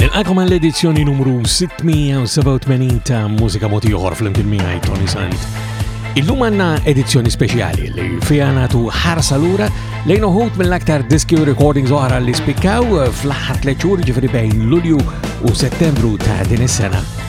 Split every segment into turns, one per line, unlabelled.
Nilqakom għall-edizzjoni numru 687 ta' Mużika Moti Oħor fl-imkien miegħi Tony Sant. Illum għandna edizzjoni speċjali li fiha nagħtu ħarsa lura lejn uħud mill-aktar diski u recordings oħra li spikkaw fl-aħħar tliet xhur ġifieri bejn Lulju u Settembru ta' din is-sena.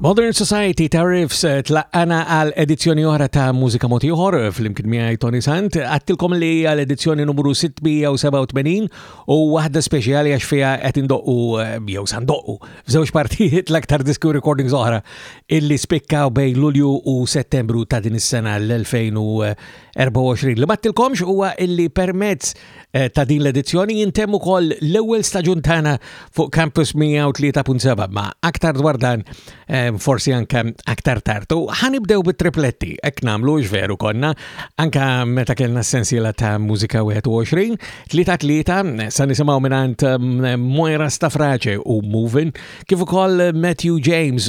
Modern Society
ta' Riffs eh, tlaqqana għal edizzjoni oħra ta' Mużika Motiħor eh, fl-imkien miħaj Tony Sant. Għattilkom li għal edizzjoni numru 687 u waħda speċjali għax fija qed indoqqu eh, jew sandoqqu f'żewġ partijiet l-aktar disku recordings oħra illi spikkaw bej Lulju u Settembru ta' din is-sena l-2024. Li mattilkomx huwa illi permezz Eh, ta' din l-edizzjoni jintem ukoll l-ewwel staġun tagħna fuq Campus 103.7 ma' aktar dwar dan eh, forsi anke aktar tartu. Ħanibdew bit-tripletti hekk nagħmlu veru konna anke meta kellna sensiela ta' mużika 21 tlieta tlieta sa nisimgħu mingħand eh, Moira Stafrace u Movin kif ukoll Matthew James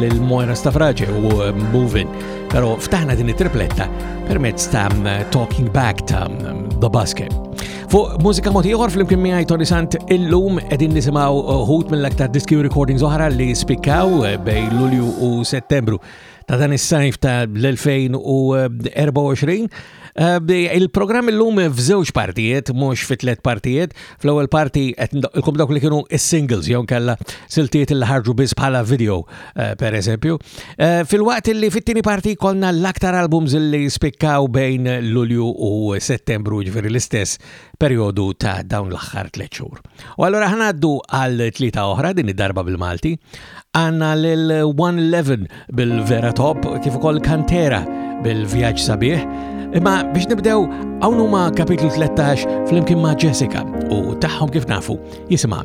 lil Moira Stafrace u
Movin, pero ftaħna din it-tripletta permezz ta' Talking Back ta' The Basket. Fuq mużika motiħor fl-imkien miħaj Tony Sant illum edin nisimaw ħut uh, mill-aktar diski recordings oħra li spikkaw uh, bej Lulju u Settembru ta' dan is-sajf ta' l-2024 Eh, il-programm illum f'żewġ partijiet, mhux fi tliet partijiet. Fl-ewwel parti qed ndoqqilkom dawk li kienu is-singles jew kella siltiet li ħarġu biss bħala video eh, per eżempju. Eh, fil-waqt li fit-tieni parti konna l-aktar albums li spikkaw bejn Lulju u Settembru ġifieri l-istess perjodu ta' dawn l-aħħar tliet xhur. U allura ħnaddu għal tlieta oħra din id-darba bil-Malti, għandna lil 111 bil-Vera Top kif ukoll Kantera bil-Vjaġġ Sabiħ. Imma biex nibdew hawn huma kapitlu 13 flimkien ma' Jessica u tagħhom kif nafu jisimha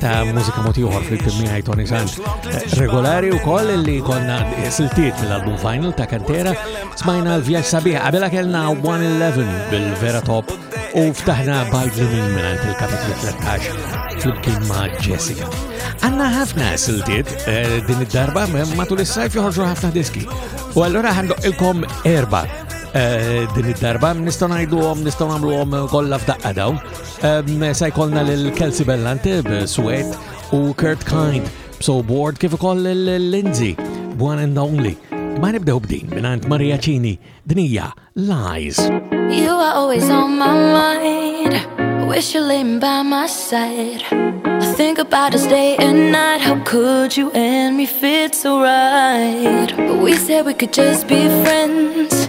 ta'
mużika moti uħor fil-kien miħaj Tony Sant. Regolari u koll li konna siltiet mill-album final ta' kantera, smajna l-vjaġġ sabiħ, għabela kellna 111 bil-vera top u ftaħna bajd li minn minnant il-kapitlu 13 fl-kien ma' Jessica. Għanna ħafna siltiet eh, din id-darba matul is-sajf joħorġu ħafna diski. U allura għandu il-kom erba' eh, din id-darba, nistaw najdu għom, nistaw namlu għom kolla f'daqqa dawn, Se jkollna lil Kelsey Bellante b'Sweat u Kurt Kind b'So Board kif ukoll l-Lindsay One and Only. Ma nibdew b'din minant Maria Cini, dinija Lies.
You are always on my mind Wish you're laying by my side I think about us day and night How could you and me fit so right We said we could just be friends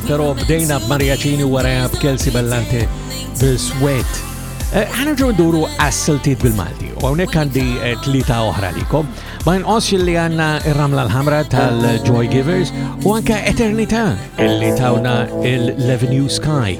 Pero bdejna b'Maria Cini u waraja b'Kelsi Bellante bil-Swet.
Eh, Għana ġu nduru għas-siltiet bil-Malti, u għonek għandi eh, tlita oħra likom. Ma nqos li għanna ir-ramla l-ħamra tal-Joy Givers u anka Eternità illi tawna il-Levenue Sky.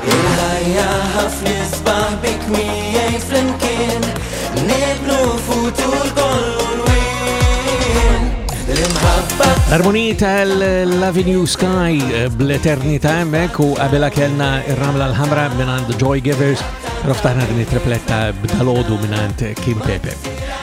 Il-ħajja
ħafna isbaħ bik
miegħi flimkien nibnu futur kollu l-wien. L-imħabba
L-armoniji tal-Avenue Sky eh, bl-eternita emmek u għabela kellna ir-ramla l-ħamra minant Joy Givers raftaħna din it-tripletta b'dalodu minant Kim Pepe.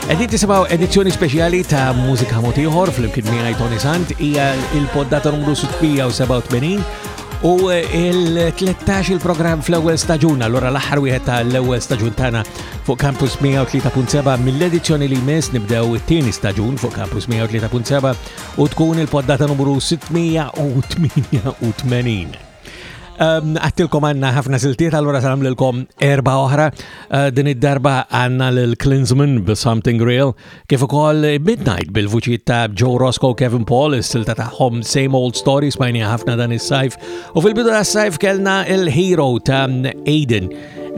Għedin tisibaw edizzjoni speċjali ta' mużika motiħor fl-imkien miħaj Tony Sant hija il-poddata numru 687 U eh, il-13 il-programm fl-ewwel staġun, allura l-aħħar wieħed tal-ewwel staġun tagħna fuq Campus 103.7 mill-edizzjoni li jmiss nibdew it-tieni staġun fuq Campus 103.7 u tkun il-poddata numru 688. Ehm, għattilkom għanna ħafna siltiet, allora salam lilkom erba oħra, eh, din id-darba għanna l-Klinsman b-Something Real, Kif ukoll Midnight bil-vuċijiet ta' Joe Roscoe Kevin Paul, is-silta tagħhom Same Old Story smajnija ħafna dan is-sajf, u fil-bidu tas-sajf kellna il-Hero ta' Aiden.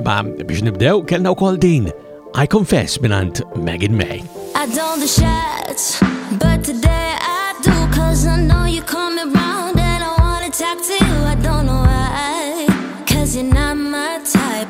Ma biex nibdew kellna wkoll din I Confess minant Megan May.
I don't the shots, but today I do, cause I know you're coming round and I wanna talk to you, I don't know why, cause you're not my type.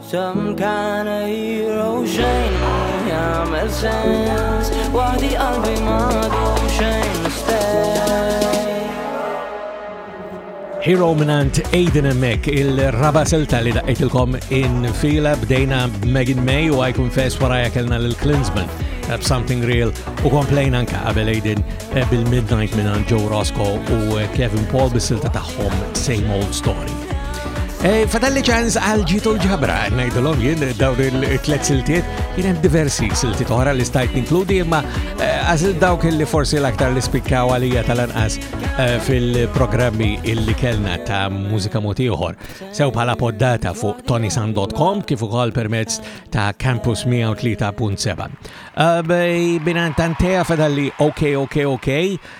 Some kind of hero xejn mhu
jagħmel sens Waħdi qalbi m'għadu xejn l-istess
Hero minant Aiden Mek il-raba silta li daqqetilkom in fila bdejna Megan May u I Confess waraja kellna l-Klinsman eh, Something Real u komplejna anka qabel Aiden eh, bil-Midnight minant Joe Roscoe u eh, Kevin Paul bis-silta ta' Home Same Old Story. Eh, Fadalli ċans għal ġitu ġabra, najdulom jien dawn il-tlet siltiet, jien diversi siltiet oħra li stajt ninkludi, imma eh, għazil dawk li forsi l-aktar li spikkaw għalija tal-anqas eh, fil-programmi illi kellna ta' mużika moti uħor. Sew bħala poddata fuq tonisan.com kif ukoll permezz ta' Campus 103.7. Binantantea fadalli ok, ok, ok,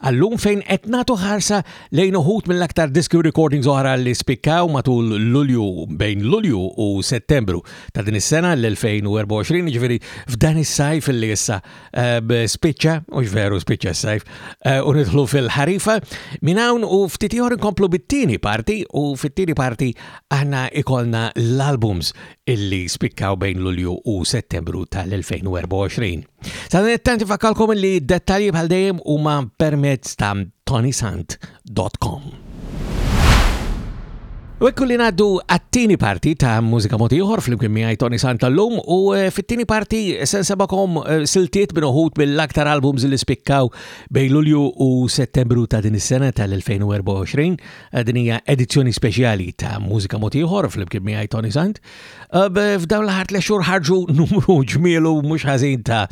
Għallum fejn qed nagħtu ħarsa lejn uħud mill-aktar diski u recordings oħra li spikkaw matul Lulju bejn Lulju u Settembru ta' din is-sena l-2024, ġifieri f'dan is-sajf li issa eh, spiċċa, mhux veru spiċċa s-sajf, eh, u nidħlu fil-ħarifa, minn hawn u ftit ieħor inkomplu bit-tieni parti u fit-tieni parti aħna ikolna l-albums illi spikkaw bejn Lulju u Settembru tal-2024. Sadanettant ifakkalkom illi dettalji bħal dejjem huma permezz ta' tonisant.com. U ekku li naddu għattini parti ta' mużika moti uħor fl-imkien miħaj Tony Santa l-lum u eh, fit-tini parti eh, sen sebakom eh, siltiet minn uħut mill-aktar albums li spikkaw bej Lulju u Settembru ta' din is-sena tal-2024 Eh, din hija edizzjoni speċjali ta' mużika mod ieħor flimkien miegħi Tony Sant. Eh, f'dawn l-ħar tliet xhur ħarġu numru ġmielu mhux ħażin ta'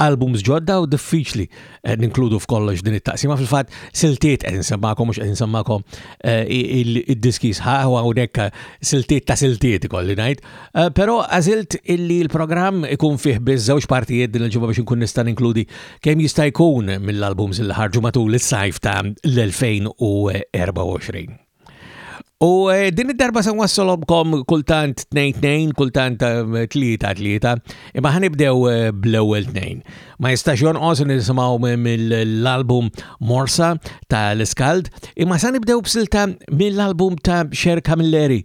albums ġodda u diffiċli eh, ninkludu f'kollox din it-taqsima fil-fatt siltiet qed insemmakom mhux qed insemmakom id-diski sħaħ u hawnhekk siltiet ta' siltiet ikolli ngħid. Eh, però għażilt illi l-programm ikun fih biż żewġ partijiet din il-ġimgħa biex inkun nista' inkludi kemm jista' jkun mill-albums li ħarġu matul is-sajf ta' l-2024. U eh, din id-darba se wassolomkom kultant tnejn tnejn, kultant eh, tlieta tlieta, imma ħanibdew bl-ewwel tnejn. Ma jistax jonqos nisimgħu mill-album Morsa ta' l-Iskald, imma sa nibdew b'silta mill-album ta' Xer Camilleri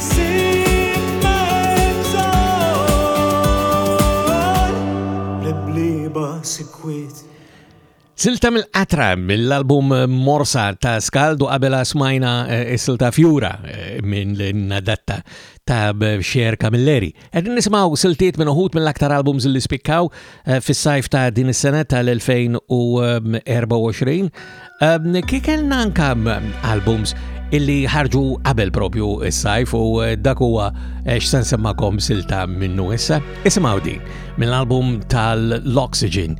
Silta mill-qatra mill-album Morsa ta' Skaldu qabela smajna eh, is-silta Fjura eh, minn nadatta ta' Xer Camilleri. Qegħdin nisimgħu siltiet minn uħud mill-aktar albums li spikkaw eh, fis-sajf ta' din is-sena tal-2024. Ehm, Kikelna anka ehm, albums illi ħarġu qabel propju is-sajf u eh, dak huwa eh, x'sen semmakom silta minnu issa. Isimgħu din mill-album tal-Oxygen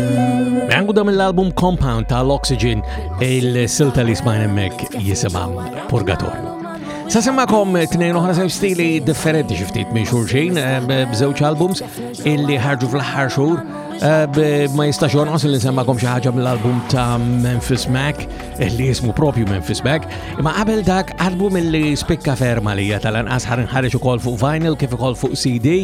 Għanguda mill-album Compound tal-Oxygen il-silta li smajn emmek jisima Purgatorju. Sa semmakom tnejn oħra sew stili differenti xiftit minn xurxin eh, b'żewġ albums illi ħarġu fl-aħħar xhur eh, ma jistax jonqos li semmakom xi ħaġa mill-album ta' Memphis Mac illi eh, jismu propju Memphis Mac. Imma qabel dak album illi spikka ferma li tal-anqas ħarin ħareġ ukoll fuq vinyl kif ukoll fuq CD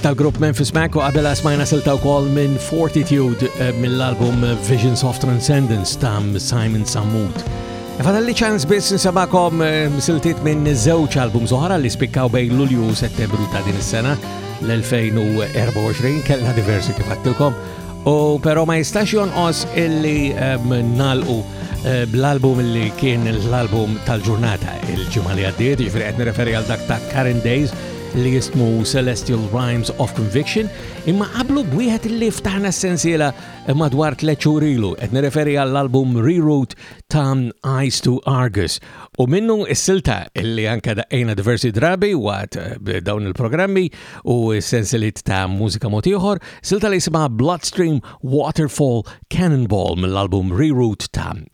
tal-grupp Memphis Mac u qabel smajna silta wkoll minn Fortitude eh, mill-album Visions of Transcendence ta' Simon Sammut. Fadalli ċans biss nsabakom eh, siltiet minn żewġ album zoħra li spikkaw bejn Lulju u Settembru ta' din is-sena l-2024 kellna diversi kif għattilkom u però ma jistax jonqos illi eh, nalqu bl-album li kien l-album tal-ġurnata il-ġimgħa li għaddiet, ġifieri qed nirreferi għal dak ta' Karen Days li jismu Celestial Rhymes of Conviction, imma qablu b'wieħed li ftaħna s-sensiela madwar tliet xhur ilu, qed nirreferi għall-album Reroute ta' Eyes to Argus. U minnu s-silta li anka daqqejna diversi drabi waqt eh, dawn il-programmi u s-sensiliet ta' mużika mod ieħor, silta li jisimha Bloodstream Waterfall Cannonball mill-album Reroute ta'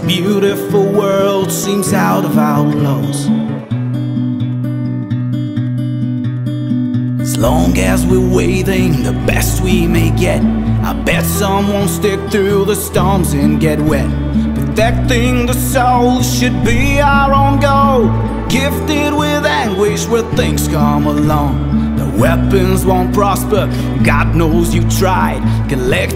beautiful world seems out of outlaws. As long as we're waiting, the best we may get. I bet some won't stick through the storms and get wet. Protecting the soul should be our own goal. Gifted with anguish where things come along. Weapons won't prosper, God knows you tried. Collect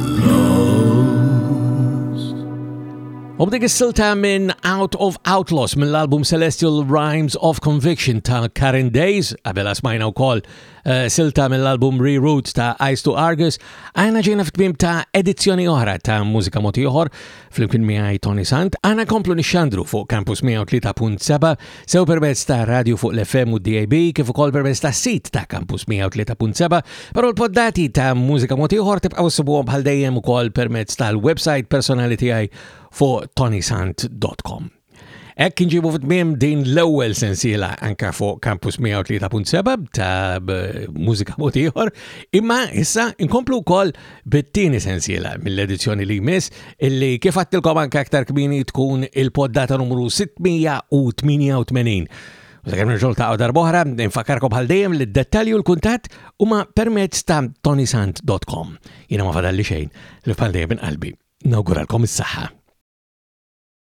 U b'dik is-silta minn Out of Outlaws mill-album Celestial Rhymes of Conviction ta' Karen Days, għabela smajna u koll eh, silta mill-album Reroute ta' Ice to Argus, għajna ġejna f'tmim ta' edizzjoni oħra ta' mużika motiħor, Flimkien miegħi Tony Sant, għana komplu nixxandru fuq Campus 103.7 sew permezz ta' radio fuq l-FM u DAB kif ukoll permezz ta' sit ta' Campus 103.7, però l-poddati ta' mużika mod ieħor tibqgħu sibuhom bħal dejjem ukoll permezz tal-website personali tiegħi fuq tonysant.com. Ek nġibu f'tmiem din l-ewwel sensiela anka fuq Campus 103.7 ta' mużika mod ieħor, imma issa nkomplu wkoll bit-tieni sensiela mill-edizzjoni li jmiss illi kif għattilkom anka aktar kmini tkun il-poddata numru 688. Zakem nġol ta' darbohra, nfakarkom bħal dejjem li d-dettalju l-kuntat huma permezz ta' tonisant.com. Jina ma fadalli xejn li bħal dejjem qalbi. Nawguralkom is-saħħa.